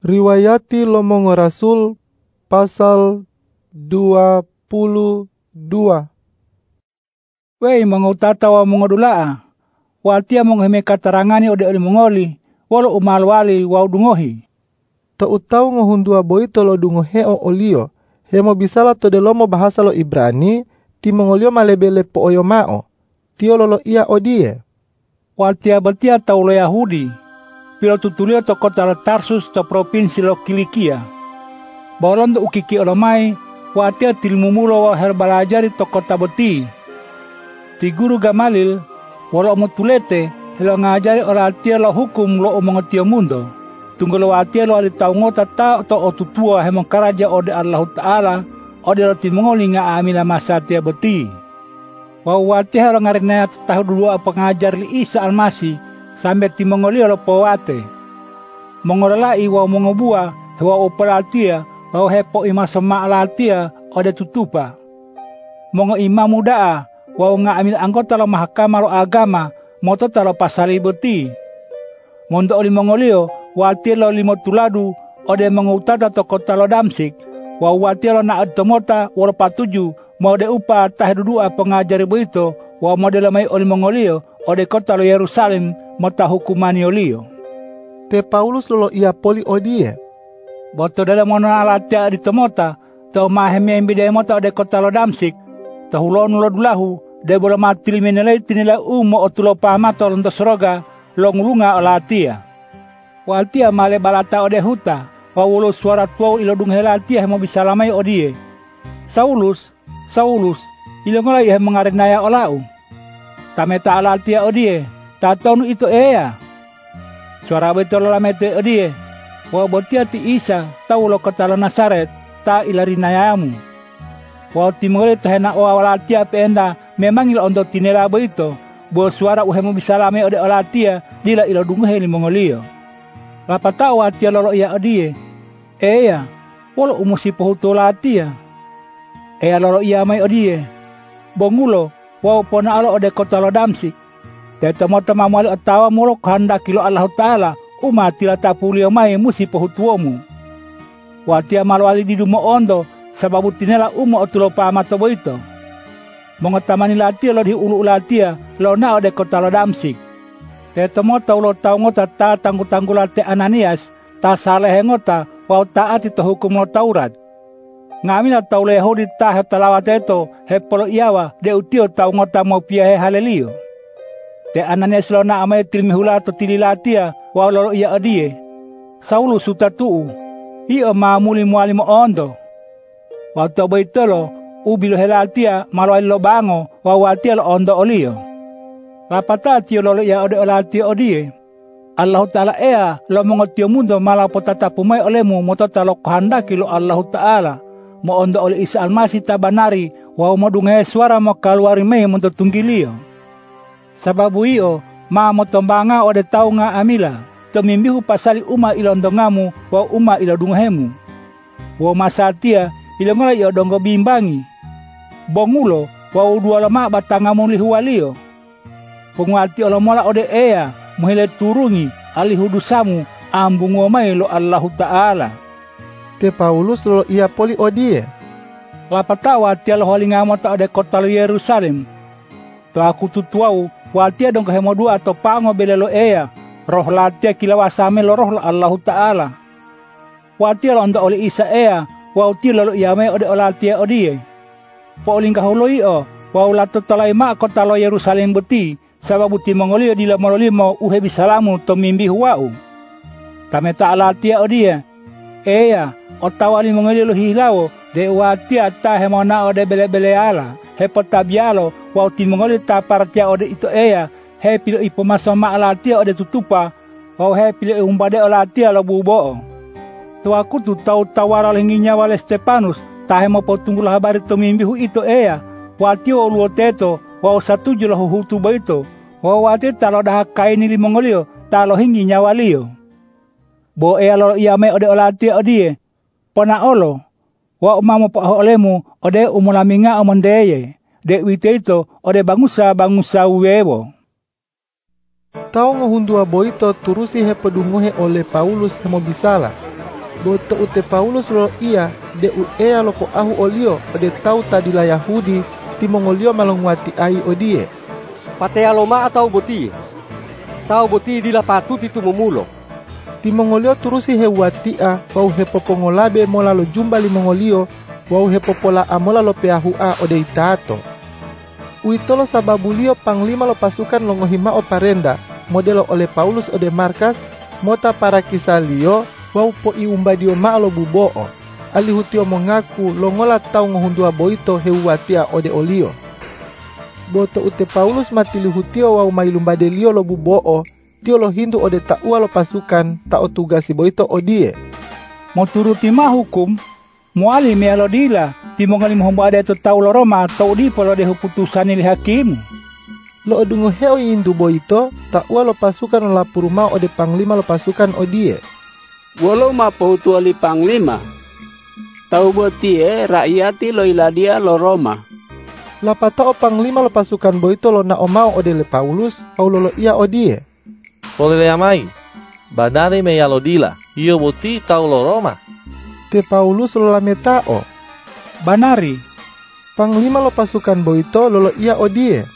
Riwayati Lomongo Rasul pasal 22 Wei mangutata wa mongodulaa. Watia mongheme katarangani ode oli mongoli. Walo umal wali wa udungohi. Ta utau ngohundua boito lo dungohe o olio. Hemo bisala to delomo bahasa lo Ibrani. Ti mongolio malebele po oyo mao. Tio lolo ia odie. Watia batia tau lo Yahudi pilo tutulio to kota Tarsus to provinsi lo Kilikia. To ukiki olamai watia tilmumulo wa herbalajari to kota boti. Ti guru Gamalil wala mutulete helo ngajari ora atia lo hukum lo omong tio mundo. Atia lo ali tau ngota ta to otutua hemong karaja ode Allah Ta'ala ode lo timongoli nga amila masa tia boti. Wa watia helo ngarinaya tahu dulu pengajar li Isa Almasih sampai ti lo powate. Mongorola iwa mongobua hewa operatia lau hepo ima sema alatia ode tutupa. Mongo ima wau nga amil anggota lo mahakama lo agama moto talo pasali beti. Mondo oli mongolio wati lo limo tuladu ode mengutata to kota lo damsik wau wati lo na tomota walo patuju mode upa tahedudua pengajari beito wa modelo mai oli mongolio ode kota lo Yerusalem mota hukumani olio. Te Paulus lolo ia poli odie. Boto dalam mona alatia di tomota, tau mahemi yang bidaya mota ode kota lo Damsik, tahu lo nulo dulahu, de bola matili menelai tinila umo otulo pamato lonto soroga, lo ngulunga alatia. Waltia male balata ode huta, wawulo suara tuau ilo dung helatia hemo bisa lamai odie. Saulus, Saulus, ilo ngolai he mengarinaya olau. Tameta alatia odie, tatonu itu ea. Suara betul la mete odie. Wa botia ti Isa tau lo kota lo Nasaret ta ilari nayamu. Wa timole tahena o awalatia penda memang ilo ondo tinela beito. Bo suara uhemu bisalame ode olatia dila ilo dunguhe ni mongolio. Lapata wa tia lolo ia odie. Eya, wolo umusi pohuto latia. Eya lolo ia mai odie. Bongulo, wa pona alo ode kota lo damsik. Teta mota mamali atawa molo kanda kilo Allah Ta'ala uma tila tapulio mai musi pohutuomu. Watia malwali di dumo ondo sababu tinela umo otulo pamato boito. Mongotamani latia lo di ulu ulatia lo na ode kota lo damsik. Teta mota ulo tau ngota ta tanggu tanggu late Ananias ta saleh ngota wau taati to hukum lo Taurat. Ngamina tau le hodi ta he talawat eto he polo iawa de utio tau ngota mau pia he halelio. Te Ananias lo na amai tilmi hula to tililatia wa lo ia adie. Saulu suta tuu. Io ma muli muali mo ondo. Wa to baitolo ubilo helatia malo lo bango wa watia lo ondo olio. Rapata tio lo ia ode olatia odie. Allah Ta'ala ea lo mongotio mundo mala potata pumai olemu motota lo kehendaki lo Allah Ta'ala. Mo ondo oleh Isa Almasi tabanari wa mo dungai suara mo kaluari mei monto tunggilio. Sababu iyo, ma motombanga ode tau nga amila, tomimbihu pasali uma ilondongamu wa uma ilodungahemu. Wa masatia ilongola iyo dongo bimbangi. Bongulo wa udua lama batangamu lihuwalio. Pengwati olamola ode ea, muhile turungi alihudusamu ambungo mai lo Allahu Ta'ala. Te Paulus lo ia poli odie. Lapatawa tialo holinga ta ode kota lo Yerusalem. To aku tutuau watia dong dua atau pango belelo ea roh latia kila wasame lo roh Allah Ta'ala. Watia lo onda oli isa ea wau tia lo iame ode olatia odie. Po oling kaholo io wau lato talai ma kota lo Yerusalem beti sababu ti mongolio dila mololimo uhe bisalamu to mimbi huau. Tame ta alatia odie. Ea otawali mongolio lo hilawo de watia ta hemona ode bele-bele ala. He potabialo wau timongoli ta partia ode ito ea. He pilo ipo masoma alatia ode tutupa wau he pilo umbade alatia lo bubo. Tu aku tu tau tawara lenginya wale Stepanus ta he mo potunggu habari to mimbihu ito ea. Watio oluo teto wau satuju lo hutu baito wau wati talo dah kaini limongolio talo hingi nyawalio bo ea lo ia me ode olatia odie pona olo wa umamo pa olemu ode umulaminga omondeye de witeito ode bangusa bangusa uwewo Tau ngohundua boito turusi he pedunguhe oleh Paulus hemo bisala. Boto ute Paulus lo ia de uea loko ahu olio ode tau tadila Yahudi timongolio malongwati ai odie. Patea loma atau boti. Tau boti dila patuti tu memulo. Timongolio turusi hewatia wau hepopongolabe mola lo jumba limongolio wau hepopola amola lo peahua ode itato. Uitolo sababulio panglima lo pasukan longohima oparenda modelo oleh Paulus ode Markas mota para kisalio wau po iumbadio maalo buboo. Alihutio mengaku longola tau ngohundua boito heuwatia ode olio. Boto ute Paulus mati lihutio wau mailumbadelio lo buboo, tio lo hindu ode taua lo pasukan tao tugasi boito odie. Mau turuti ma hukum, muali me alo dila, timongali mohombo ada itu tau lo Roma, tau di polo de putusan ili hakim. Lo odungo heo indu boito, taua lo pasukan lo lapuruma ode panglima lo pasukan odie. Walau mapo ali panglima. Tau botie rakyati lo iladia lo Roma. Lapata o panglima lo pasukan boito lo na omao ode le Paulus, au lo ia odie. Pole le amai. Badare me dila. Iyo boti tau lo Roma. Te Paulus lo lametao. Banari. Panglima lo pasukan boito lo ia odie.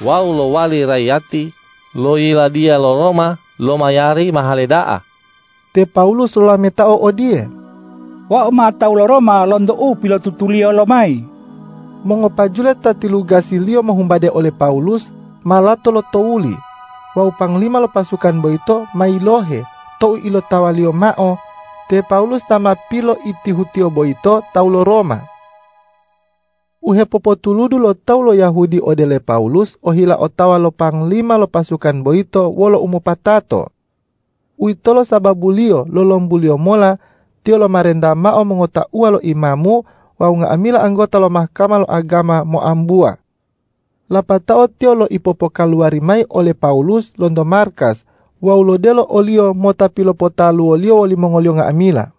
Wau lo wali rakyati, lo iladia lo Roma, lo mayari mahaledaa te Paulus lo o odie. Wa ma tau lo Roma londo u pilo tutulio lo mai. Mongo pajule tatilu gasilio mahumbade oleh Paulus malato lo touli. Wau panglima lo pasukan boito mailohe tou ilo tawalio mao te Paulus tama pilo iti hutio boito tau lo Roma. Uhe popotuludu lo tau lo Yahudi odele Paulus ohila otawa lo panglima lo pasukan boito wolo umupatato uitolo sababulio lolombulio mola tio lo marenda mao mengota ua lo imamu wau nga amila anggota lo mahkamah lo agama mo ambua. Lapatao tio lo ipopo kaluari mai oleh Paulus londo markas wau lo delo olio mota pilo potalu olio oli mongolio nga amila.